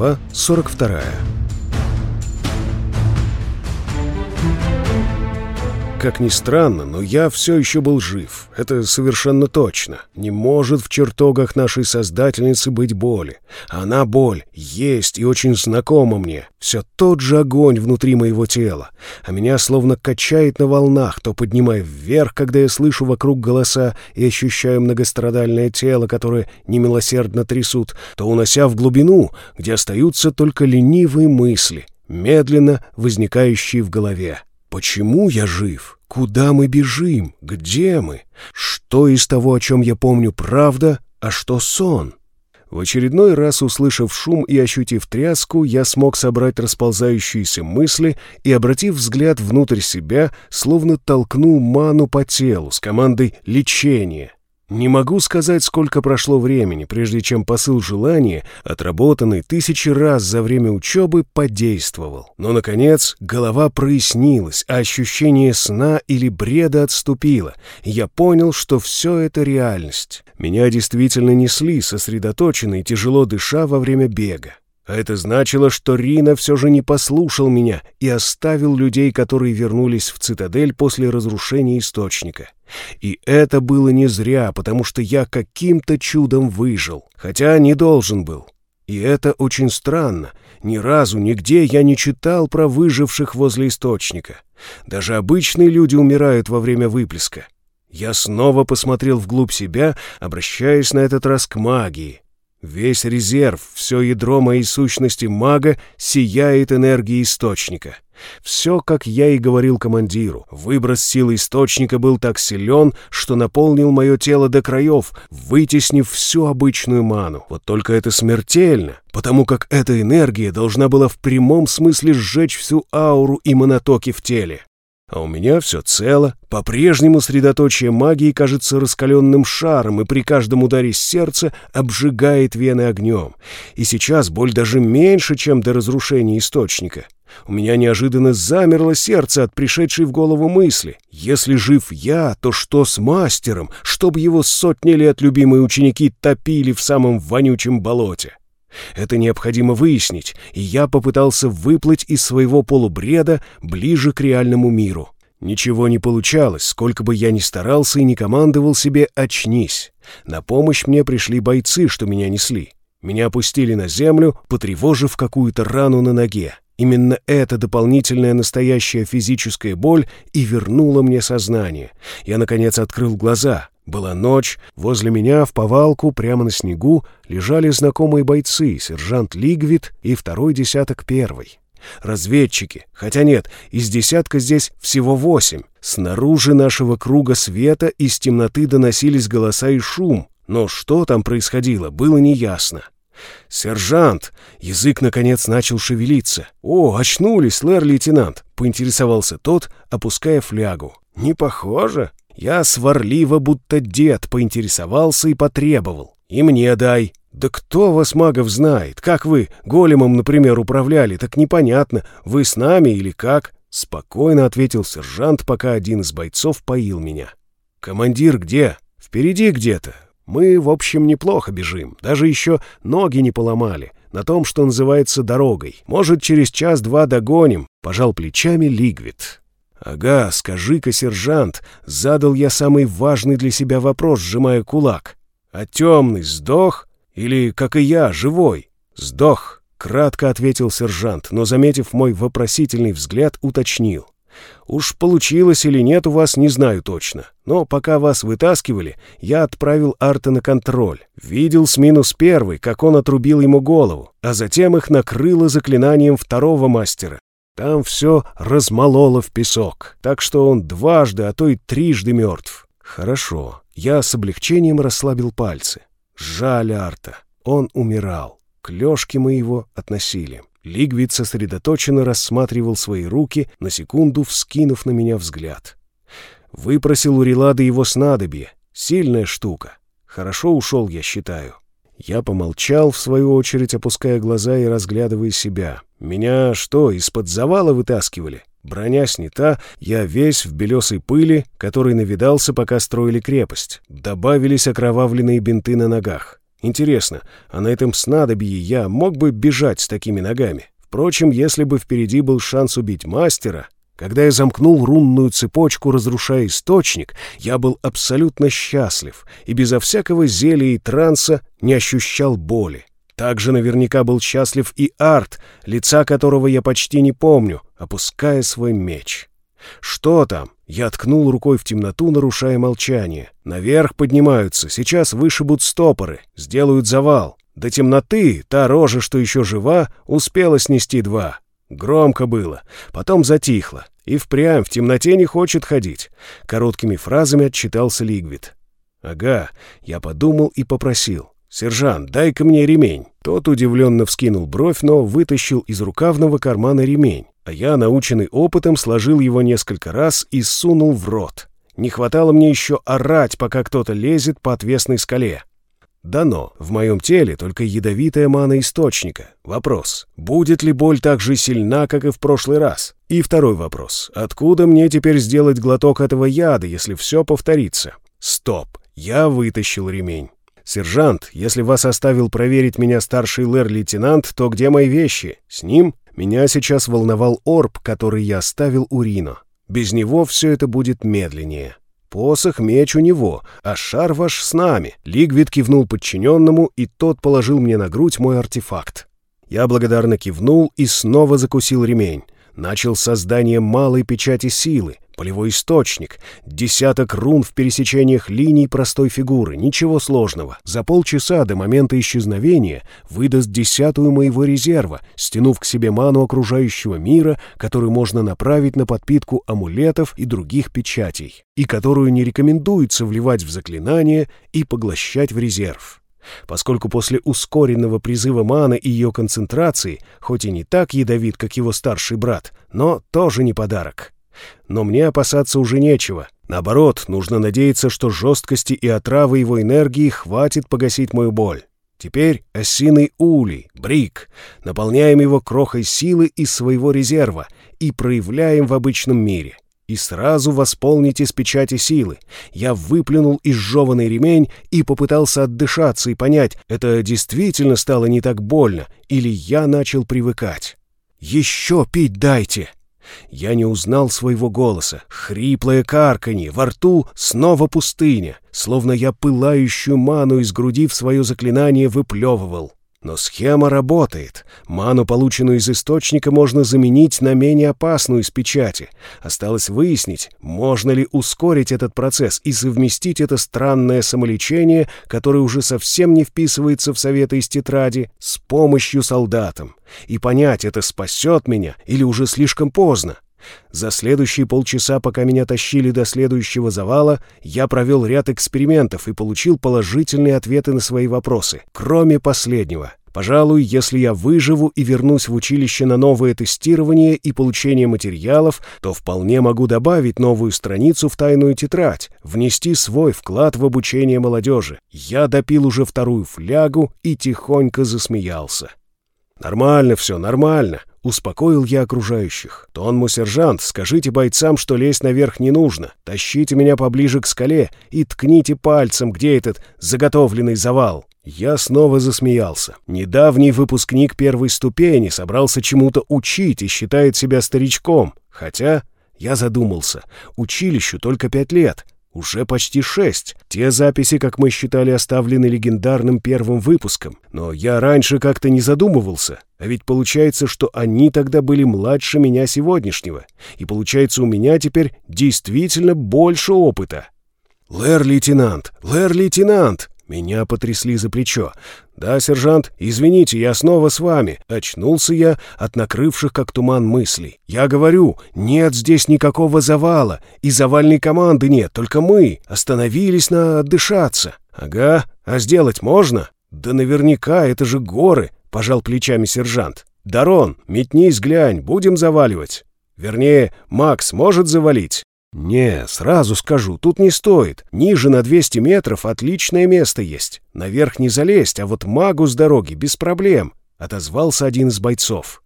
Глава 42 Как ни странно, но я все еще был жив. Это совершенно точно. Не может в чертогах нашей Создательницы быть боли. Она боль, есть и очень знакома мне. Все тот же огонь внутри моего тела. А меня словно качает на волнах, то поднимая вверх, когда я слышу вокруг голоса и ощущаю многострадальное тело, которое немилосердно трясут, то унося в глубину, где остаются только ленивые мысли, медленно возникающие в голове. Почему я жив? Куда мы бежим? Где мы? Что из того, о чем я помню, правда, а что сон? В очередной раз, услышав шум и ощутив тряску, я смог собрать расползающиеся мысли и, обратив взгляд внутрь себя, словно толкнул ману по телу с командой «Лечение». Не могу сказать, сколько прошло времени, прежде чем посыл желания, отработанный тысячи раз за время учебы, подействовал. Но, наконец, голова прояснилась, а ощущение сна или бреда отступило. Я понял, что все это реальность. Меня действительно несли, сосредоточенно и тяжело дыша во время бега. А это значило, что Рина все же не послушал меня и оставил людей, которые вернулись в цитадель после разрушения источника. И это было не зря, потому что я каким-то чудом выжил, хотя не должен был. И это очень странно. Ни разу, нигде я не читал про выживших возле источника. Даже обычные люди умирают во время выплеска. Я снова посмотрел вглубь себя, обращаясь на этот раз к магии. Весь резерв, все ядро моей сущности мага сияет энергией источника. Все, как я и говорил командиру. Выброс силы источника был так силен, что наполнил мое тело до краев, вытеснив всю обычную ману. Вот только это смертельно, потому как эта энергия должна была в прямом смысле сжечь всю ауру и монотоки в теле. А у меня все цело. По-прежнему средоточие магии кажется раскаленным шаром и при каждом ударе сердца обжигает вены огнем. И сейчас боль даже меньше, чем до разрушения источника. У меня неожиданно замерло сердце от пришедшей в голову мысли. Если жив я, то что с мастером, чтобы его сотни лет любимые ученики топили в самом вонючем болоте? Это необходимо выяснить, и я попытался выплыть из своего полубреда ближе к реальному миру. Ничего не получалось, сколько бы я ни старался и не командовал себе «очнись». На помощь мне пришли бойцы, что меня несли. Меня опустили на землю, потревожив какую-то рану на ноге. Именно эта дополнительная настоящая физическая боль и вернула мне сознание. Я, наконец, открыл глаза. Была ночь, возле меня в повалку прямо на снегу лежали знакомые бойцы, сержант Лигвит и второй десяток первый. Разведчики, хотя нет, из десятка здесь всего восемь. Снаружи нашего круга света из темноты доносились голоса и шум, но что там происходило, было неясно. «Сержант!» Язык, наконец, начал шевелиться. «О, очнулись, лэр-лейтенант!» — поинтересовался тот, опуская флягу. «Не похоже!» Я сварливо, будто дед, поинтересовался и потребовал. «И мне дай». «Да кто вас, магов, знает? Как вы големом, например, управляли? Так непонятно, вы с нами или как?» Спокойно ответил сержант, пока один из бойцов поил меня. «Командир где?» «Впереди где-то. Мы, в общем, неплохо бежим. Даже еще ноги не поломали. На том, что называется дорогой. Может, через час-два догоним», — пожал плечами Лигвит. «Ага, скажи-ка, сержант, задал я самый важный для себя вопрос, сжимая кулак. А темный сдох? Или, как и я, живой?» «Сдох», — кратко ответил сержант, но, заметив мой вопросительный взгляд, уточнил. «Уж получилось или нет у вас, не знаю точно. Но пока вас вытаскивали, я отправил Арта на контроль. Видел с минус первый, как он отрубил ему голову, а затем их накрыло заклинанием второго мастера. Там все размололо в песок, так что он дважды, а то и трижды мертв. Хорошо, я с облегчением расслабил пальцы. Жаль Арта, он умирал. К лёжке мы его относили. Лигвид сосредоточенно рассматривал свои руки, на секунду вскинув на меня взгляд. Выпросил у Релады его снадобье. Сильная штука. Хорошо ушел, я считаю. Я помолчал, в свою очередь, опуская глаза и разглядывая себя. Меня что, из-под завала вытаскивали? Броня снята, я весь в белесой пыли, который навидался, пока строили крепость. Добавились окровавленные бинты на ногах. Интересно, а на этом снадобье я мог бы бежать с такими ногами? Впрочем, если бы впереди был шанс убить мастера... Когда я замкнул рунную цепочку, разрушая источник, я был абсолютно счастлив и безо всякого зелья и транса не ощущал боли. Также наверняка был счастлив и Арт, лица которого я почти не помню, опуская свой меч. «Что там?» Я ткнул рукой в темноту, нарушая молчание. «Наверх поднимаются, сейчас вышибут стопоры, сделают завал. До темноты та рожа, что еще жива, успела снести два. Громко было, потом затихло. И впрямь в темноте не хочет ходить. Короткими фразами отчитался Лигвит. «Ага», я подумал и попросил. «Сержант, дай-ка мне ремень». Тот удивленно вскинул бровь, но вытащил из рукавного кармана ремень, а я, наученный опытом, сложил его несколько раз и сунул в рот. Не хватало мне еще орать, пока кто-то лезет по отвесной скале. Дано. В моем теле только ядовитая мана источника. Вопрос. Будет ли боль так же сильна, как и в прошлый раз? И второй вопрос. Откуда мне теперь сделать глоток этого яда, если все повторится? Стоп. Я вытащил ремень. «Сержант, если вас оставил проверить меня старший лэр-лейтенант, то где мои вещи? С ним?» Меня сейчас волновал орб, который я оставил у Рино. Без него все это будет медленнее. Посох, меч у него, а шар ваш с нами. Лигвид кивнул подчиненному, и тот положил мне на грудь мой артефакт. Я благодарно кивнул и снова закусил ремень. Начал создание малой печати силы, полевой источник, десяток рун в пересечениях линий простой фигуры, ничего сложного. За полчаса до момента исчезновения выдаст десятую моего резерва, стянув к себе ману окружающего мира, которую можно направить на подпитку амулетов и других печатей, и которую не рекомендуется вливать в заклинание и поглощать в резерв поскольку после ускоренного призыва маны и ее концентрации, хоть и не так ядовит, как его старший брат, но тоже не подарок. Но мне опасаться уже нечего. Наоборот, нужно надеяться, что жесткости и отравы его энергии хватит погасить мою боль. Теперь осиный улей, брик. Наполняем его крохой силы из своего резерва и проявляем в обычном мире. И сразу восполните с печати силы. Я выплюнул изжеванный ремень и попытался отдышаться и понять, это действительно стало не так больно, или я начал привыкать. «Еще пить дайте!» Я не узнал своего голоса. Хриплое карканье, во рту снова пустыня, словно я пылающую ману из груди в свое заклинание выплевывал. Но схема работает. Ману, полученную из источника, можно заменить на менее опасную из печати. Осталось выяснить, можно ли ускорить этот процесс и совместить это странное самолечение, которое уже совсем не вписывается в советы из тетради, с помощью солдатам. И понять, это спасет меня или уже слишком поздно. За следующие полчаса, пока меня тащили до следующего завала, я провел ряд экспериментов и получил положительные ответы на свои вопросы, кроме последнего. Пожалуй, если я выживу и вернусь в училище на новое тестирование и получение материалов, то вполне могу добавить новую страницу в тайную тетрадь, внести свой вклад в обучение молодежи. Я допил уже вторую флягу и тихонько засмеялся. «Нормально все, нормально», — успокоил я окружающих. «Тонму, сержант, скажите бойцам, что лезть наверх не нужно. Тащите меня поближе к скале и ткните пальцем, где этот заготовленный завал». Я снова засмеялся. Недавний выпускник первой ступени собрался чему-то учить и считает себя старичком. Хотя, я задумался, училищу только пять лет, уже почти шесть. Те записи, как мы считали, оставлены легендарным первым выпуском. Но я раньше как-то не задумывался. А ведь получается, что они тогда были младше меня сегодняшнего. И получается, у меня теперь действительно больше опыта. «Лэр-лейтенант! Лэр-лейтенант!» Меня потрясли за плечо. «Да, сержант, извините, я снова с вами». Очнулся я от накрывших как туман мыслей. «Я говорю, нет здесь никакого завала, и завальной команды нет, только мы остановились на отдышаться». «Ага, а сделать можно?» «Да наверняка, это же горы», — пожал плечами сержант. «Дарон, метнись, глянь, будем заваливать». Вернее, Макс может завалить. «Не, сразу скажу, тут не стоит. Ниже на 200 метров отличное место есть. Наверх не залезть, а вот магу с дороги без проблем», — отозвался один из бойцов.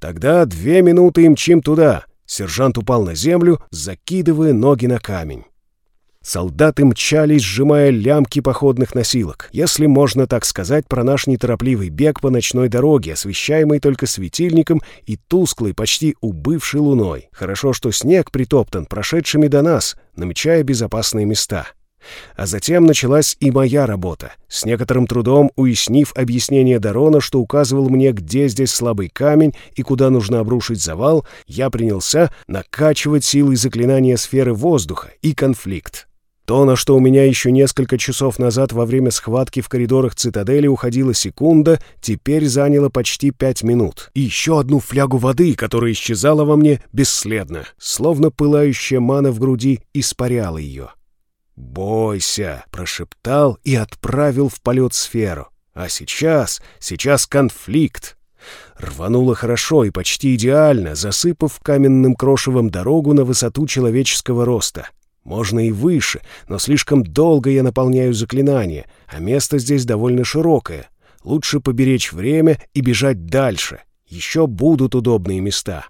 «Тогда две минуты и мчим туда». Сержант упал на землю, закидывая ноги на камень. Солдаты мчались, сжимая лямки походных носилок. Если можно так сказать про наш неторопливый бег по ночной дороге, освещаемый только светильником и тусклой, почти убывшей луной. Хорошо, что снег притоптан прошедшими до нас, намечая безопасные места. А затем началась и моя работа, с некоторым трудом уяснив объяснение Дарона, что указывал мне, где здесь слабый камень и куда нужно обрушить завал, я принялся накачивать силой заклинания сферы воздуха и конфликт. То, на что у меня еще несколько часов назад во время схватки в коридорах цитадели уходила секунда, теперь заняло почти пять минут. И еще одну флягу воды, которая исчезала во мне бесследно, словно пылающая мана в груди испаряла ее. «Бойся!» — прошептал и отправил в полет сферу. «А сейчас, сейчас конфликт!» Рвануло хорошо и почти идеально, засыпав каменным крошевом дорогу на высоту человеческого роста. Можно и выше, но слишком долго я наполняю заклинание, а место здесь довольно широкое. Лучше поберечь время и бежать дальше. Еще будут удобные места.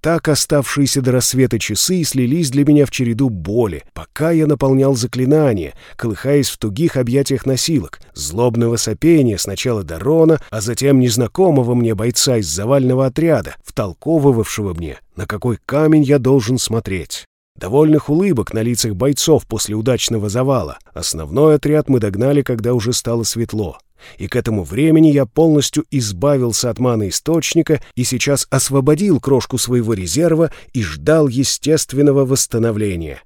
Так оставшиеся до рассвета часы слились для меня в череду боли, пока я наполнял заклинание, колыхаясь в тугих объятиях носилок, злобного сопения сначала Дарона, а затем незнакомого мне бойца из завального отряда, втолковывавшего мне, на какой камень я должен смотреть. Довольных улыбок на лицах бойцов после удачного завала. Основной отряд мы догнали, когда уже стало светло и к этому времени я полностью избавился от маны источника и сейчас освободил крошку своего резерва и ждал естественного восстановления.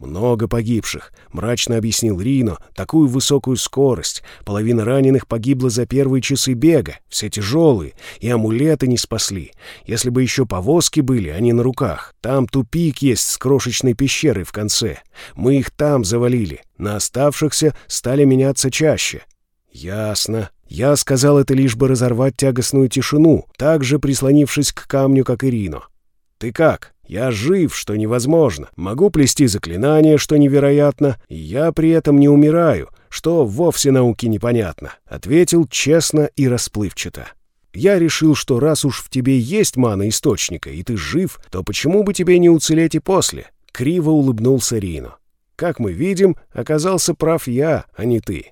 «Много погибших», — мрачно объяснил Рино, — «такую высокую скорость. Половина раненых погибла за первые часы бега, все тяжелые, и амулеты не спасли. Если бы еще повозки были, они на руках. Там тупик есть с крошечной пещерой в конце. Мы их там завалили. На оставшихся стали меняться чаще. «Ясно. Я сказал это лишь бы разорвать тягостную тишину, так же прислонившись к камню, как Ирино. Ты как? Я жив, что невозможно. Могу плести заклинания, что невероятно, и я при этом не умираю, что вовсе науке непонятно», — ответил честно и расплывчато. «Я решил, что раз уж в тебе есть мана источника, и ты жив, то почему бы тебе не уцелеть и после?» — криво улыбнулся Рино. «Как мы видим, оказался прав я, а не ты».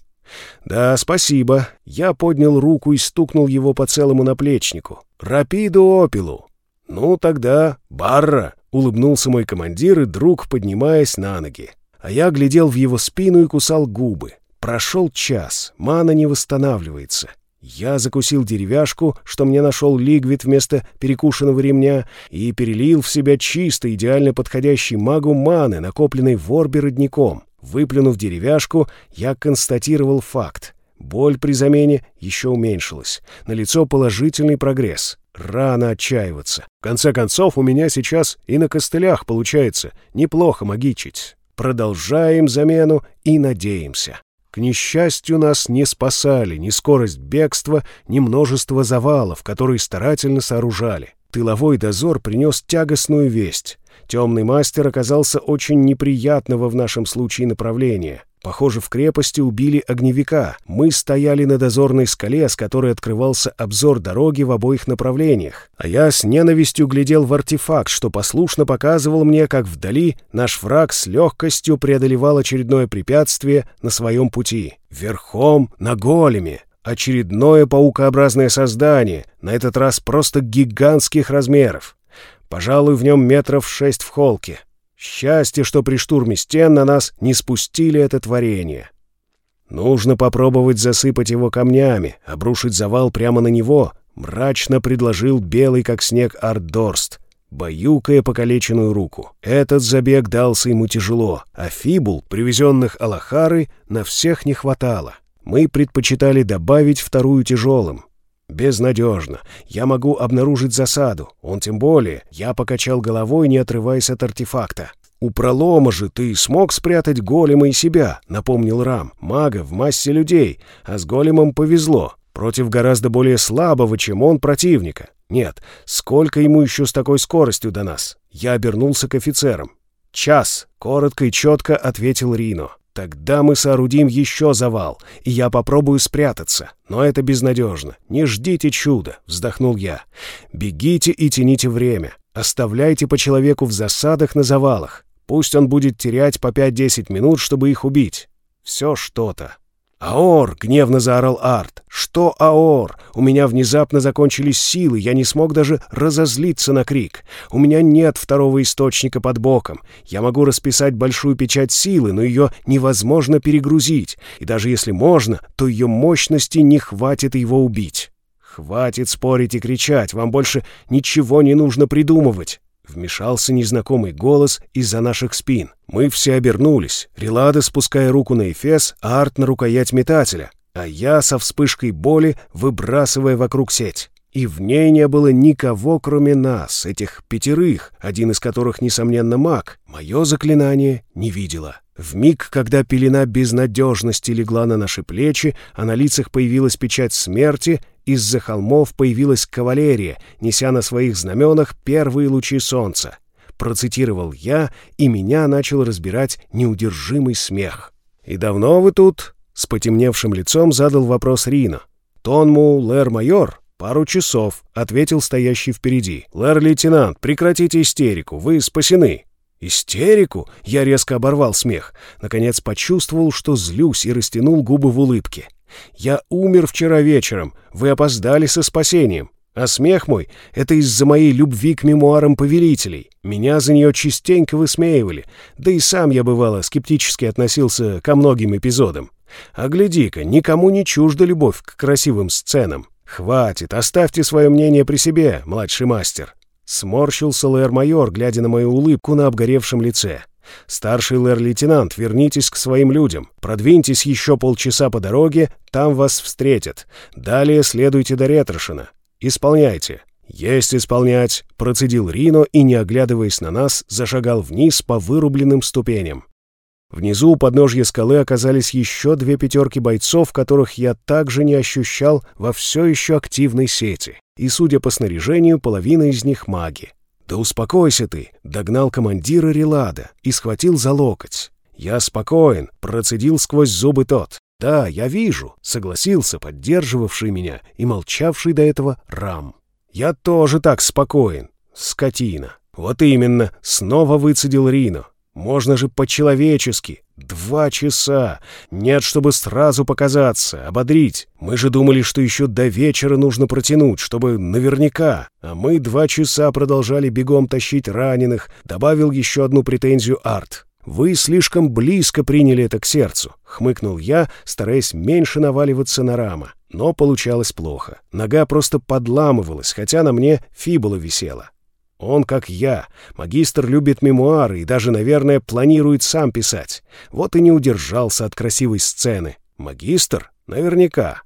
«Да, спасибо». Я поднял руку и стукнул его по целому наплечнику. «Рапиду опилу». «Ну, тогда барра», — улыбнулся мой командир и друг, поднимаясь на ноги. А я глядел в его спину и кусал губы. Прошел час, мана не восстанавливается. Я закусил деревяшку, что мне нашел Лигвит вместо перекушенного ремня, и перелил в себя чисто идеально подходящий магу маны, накопленной в орбе родником. Выплюнув деревяшку, я констатировал факт. Боль при замене еще уменьшилась. На лицо положительный прогресс. Рано отчаиваться. В конце концов, у меня сейчас и на костылях получается неплохо магичить. Продолжаем замену и надеемся. К несчастью, нас не спасали ни скорость бегства, ни множество завалов, которые старательно сооружали. Тыловой дозор принес тягостную весть. Темный мастер оказался очень неприятного в нашем случае направления. Похоже, в крепости убили огневика. Мы стояли на дозорной скале, с которой открывался обзор дороги в обоих направлениях. А я с ненавистью глядел в артефакт, что послушно показывал мне, как вдали наш враг с легкостью преодолевал очередное препятствие на своем пути. Верхом на големе. Очередное паукообразное создание, на этот раз просто гигантских размеров. Пожалуй, в нем метров шесть в холке. Счастье, что при штурме стен на нас не спустили это творение. Нужно попробовать засыпать его камнями, обрушить завал прямо на него, мрачно предложил белый как снег Артдорст, баюкая покалеченную руку. Этот забег дался ему тяжело, а фибул, привезенных Алахары, на всех не хватало. Мы предпочитали добавить вторую тяжелым. «Безнадежно. Я могу обнаружить засаду. Он тем более. Я покачал головой, не отрываясь от артефакта. «У пролома же ты смог спрятать голема и себя», — напомнил Рам. «Мага в массе людей, а с големом повезло. Против гораздо более слабого, чем он, противника. Нет, сколько ему еще с такой скоростью до нас?» Я обернулся к офицерам. «Час», — коротко и четко ответил Рино. Тогда мы соорудим еще завал, и я попробую спрятаться. Но это безнадежно. Не ждите чуда, вздохнул я. Бегите и тяните время. Оставляйте по человеку в засадах на завалах. Пусть он будет терять по 5-10 минут, чтобы их убить. Все что-то. «Аор!» — гневно заорал Арт. «Что Аор? У меня внезапно закончились силы, я не смог даже разозлиться на крик. У меня нет второго источника под боком. Я могу расписать большую печать силы, но ее невозможно перегрузить. И даже если можно, то ее мощности не хватит его убить. Хватит спорить и кричать, вам больше ничего не нужно придумывать. Вмешался незнакомый голос из-за наших спин. Мы все обернулись. Релада, спуская руку на эфес, а Арт на рукоять метателя, а я со вспышкой боли, выбрасывая вокруг сеть. И в ней не было никого, кроме нас, этих пятерых, один из которых, несомненно, маг. Мое заклинание не видела. В миг, когда пелена безнадежности легла на наши плечи, а на лицах появилась печать смерти, из-за холмов появилась кавалерия, неся на своих знаменах первые лучи солнца. Процитировал я, и меня начал разбирать неудержимый смех. «И давно вы тут?» — с потемневшим лицом задал вопрос Рино. «Тонму, лэр-майор?» «Пару часов», — ответил стоящий впереди. «Лэр-лейтенант, прекратите истерику, вы спасены». «Истерику?» — я резко оборвал смех. Наконец почувствовал, что злюсь и растянул губы в улыбке. Я умер вчера вечером, вы опоздали со спасением. А смех мой — это из-за моей любви к мемуарам повелителей. Меня за нее частенько высмеивали, да и сам я, бывало, скептически относился ко многим эпизодам. А гляди-ка, никому не чужда любовь к красивым сценам. Хватит, оставьте свое мнение при себе, младший мастер. Сморщился лэр-майор, глядя на мою улыбку на обгоревшем лице. «Старший лэр-лейтенант, вернитесь к своим людям. Продвиньтесь еще полчаса по дороге, там вас встретят. Далее следуйте до Ретрошина. Исполняйте». «Есть исполнять», — процедил Рино и, не оглядываясь на нас, зашагал вниз по вырубленным ступеням. Внизу у подножья скалы оказались еще две пятерки бойцов, которых я также не ощущал во все еще активной сети. И, судя по снаряжению, половина из них маги. «Да успокойся ты!» — догнал командира Релада и схватил за локоть. «Я спокоен», — процедил сквозь зубы тот. «Да, я вижу», — согласился поддерживавший меня и молчавший до этого Рам. «Я тоже так спокоен, скотина». «Вот именно», — снова выцедил Рино. «Можно же по-человечески, Два часа! Нет, чтобы сразу показаться, ободрить. Мы же думали, что еще до вечера нужно протянуть, чтобы наверняка. А мы два часа продолжали бегом тащить раненых, добавил еще одну претензию Арт. «Вы слишком близко приняли это к сердцу», — хмыкнул я, стараясь меньше наваливаться на рама. Но получалось плохо. Нога просто подламывалась, хотя на мне фибула висела. Он, как я, магистр любит мемуары и даже, наверное, планирует сам писать. Вот и не удержался от красивой сцены. Магистр? Наверняка.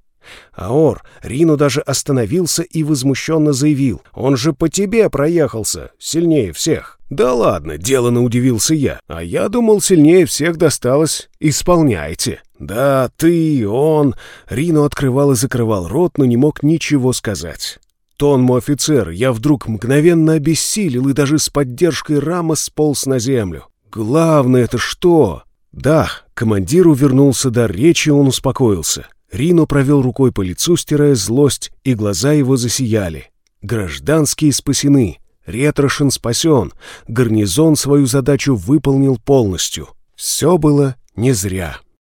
Аор, Рину даже остановился и возмущенно заявил. «Он же по тебе проехался, сильнее всех». «Да ладно», — делано удивился я. «А я думал, сильнее всех досталось. Исполняйте». «Да, ты, он...» Рино открывал и закрывал рот, но не мог ничего сказать. Тонму офицер, я вдруг мгновенно обессилел и даже с поддержкой рама сполз на землю. Главное это что? Да, командиру вернулся до речи, он успокоился. Рино провел рукой по лицу, стирая злость, и глаза его засияли. Гражданские спасены. Ретрошин спасен. Гарнизон свою задачу выполнил полностью. Все было не зря.